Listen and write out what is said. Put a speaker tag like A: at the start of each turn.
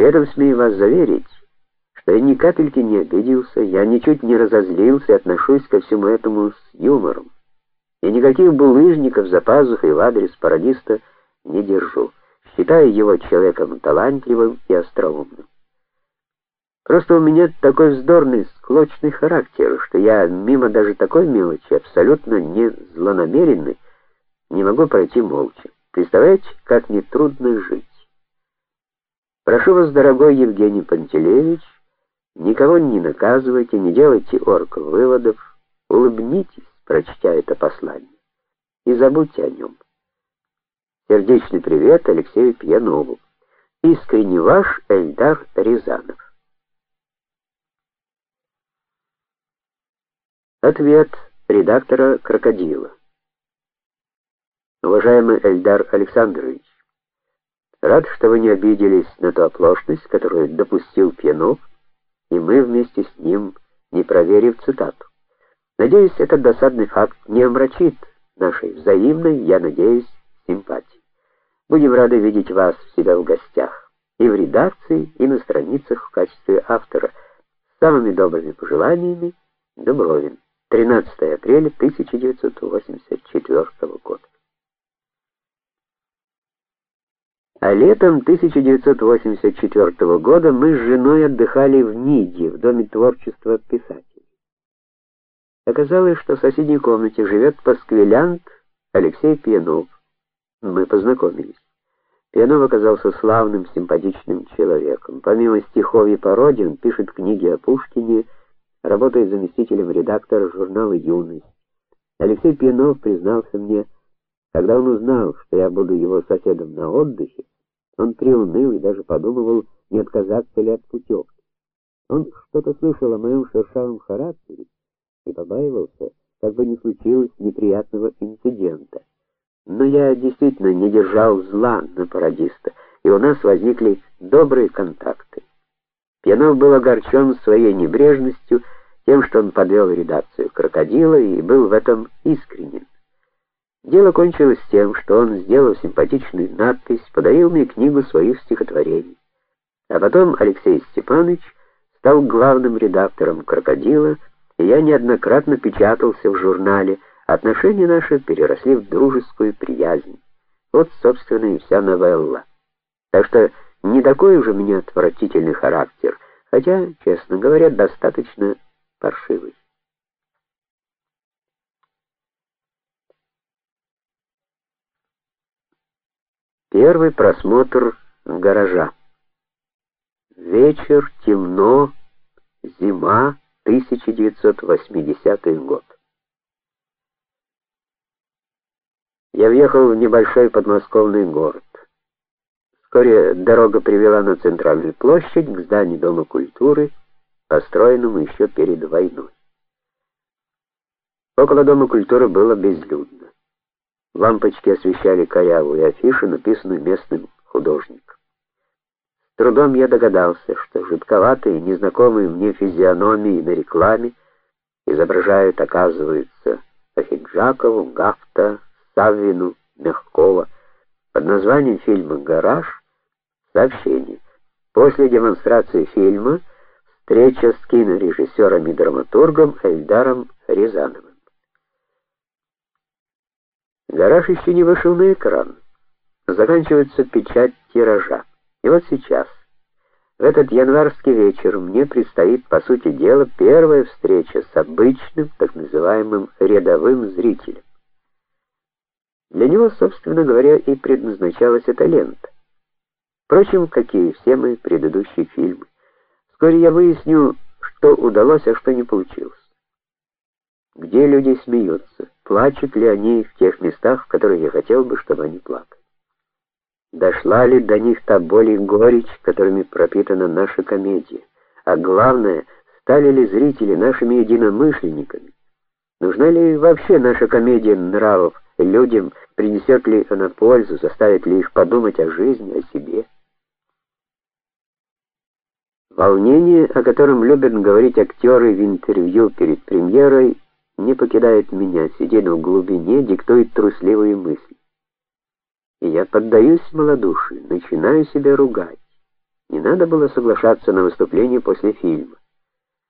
A: При этом смею вас заверить, что я ни капельки не обиделся, я ничуть не разозлился и отношусь ко всему этому с юмором. Я никаких булыжников за пазухой в адрес пародиста не держу. Считаю его человеком талантливым и остроумным. Просто у меня такой вздорный, склочный характер, что я мимо даже такой мелочи, абсолютно не злонамеренный, не могу пройти молча. Представляете, как мне трудно жить. Прошу вас, дорогой Евгений Пантелеевич, никого не наказывайте, не делайте орков выводов, улыбнитесь, прочтя это послание, и забудьте о нем. Сердечный привет Алексею Пьянову. Искренне ваш Эльдар Рязанов. Ответ редактора Крокодила. Уважаемый Эльдар Александрович, рад, что вы не обиделись на ту оплошность, которую допустил Пьянов, и мы вместе с ним, не проверив цитату. Надеюсь, этот досадный факт не омрачит нашей взаимной, я надеюсь, симпатии. Будем рады видеть вас себя в гостях, и в редакции, и на страницах в качестве автора. С самыми добрыми пожеланиями, Дубровин. 13 апреля 1984 года. А летом 1984 года мы с женой отдыхали в Ниде, в доме творчества писателей. Оказалось, что в соседней комнате живет пасквилянт Алексей Пьянов. Мы познакомились. Пьянов оказался славным, симпатичным человеком. Помимо стихов и пародий, он пишет книги о Пушкине, работает заместителем редактора журнала Юность. Алексей Пьянов признался мне, когда он узнал, что я буду его соседом на отдыхе, он приуныл и даже подумывал, не отказаться ли от путевки. Он что-то слышал о моем шершавом характере и побаивался, как бы не случилось неприятного инцидента. Но я действительно не держал зла на пародиста, и у нас возникли добрые контакты. Пьянов был огорчен своей небрежностью, тем, что он подвел редакцию Крокодила и был в этом искренен. Дело кончилось тем, что он, сделав симпатичную надпись, подарил мне книгу своих стихотворений. А потом Алексей Степанович стал главным редактором Крокодила, и я неоднократно печатался в журнале. Отношения наши переросли в дружескую приязнь. Вот, собственно, и вся новелла. Так что не такой уже у меня отвратительный характер, хотя, честно говоря, достаточно паршивый. Первый просмотр гаража. Вечер, темно, зима, 1980 год. Я въехал в небольшой подмосковный город. Вскоре дорога привела на центральную площадь к зданию Дома культуры, построенному еще перед войной. Около Дома культуры было безлюдно. Лампочки освещали корявую афишу, написанную местным художником. С трудом я догадался, что жутковатые, незнакомые мне физиономии на рекламе изображают, оказывается, Ахиджакову, Гафта, Саввину, Мягкова под названием фильма Гараж Сообщение. После демонстрации фильма встреча с кинорежиссером и драматургом Эльдаром Рязановым. Гараж еще не вышел на экран. Заканчивается печать тиража. И вот сейчас, в этот январский вечер, мне предстоит, по сути дела, первая встреча с обычным, так называемым рядовым зрителем. Для него, собственно говоря, и предназначалась эта лента. Впрочем, как и все мои предыдущие фильмы. Вскоре я выясню, что удалось, а что не получилось. Где люди смеются, плачут ли они в тех местах, в которых я хотел бы, чтобы они плакали. Дошла ли до них та боль и горечь, которыми пропитана наша комедия? А главное, стали ли зрители нашими единомышленниками? Нужна ли вообще наша комедия нравов людям, принесет ли она пользу, заставит ли их подумать о жизни, о себе? Волнение, о котором любят говорить актеры в интервью перед премьерой, не покидает меня, сидит в глубине, диктует трусливые мысли. И я поддаюсь малодушию, начинаю себя ругать. Не надо было соглашаться на выступление после фильма.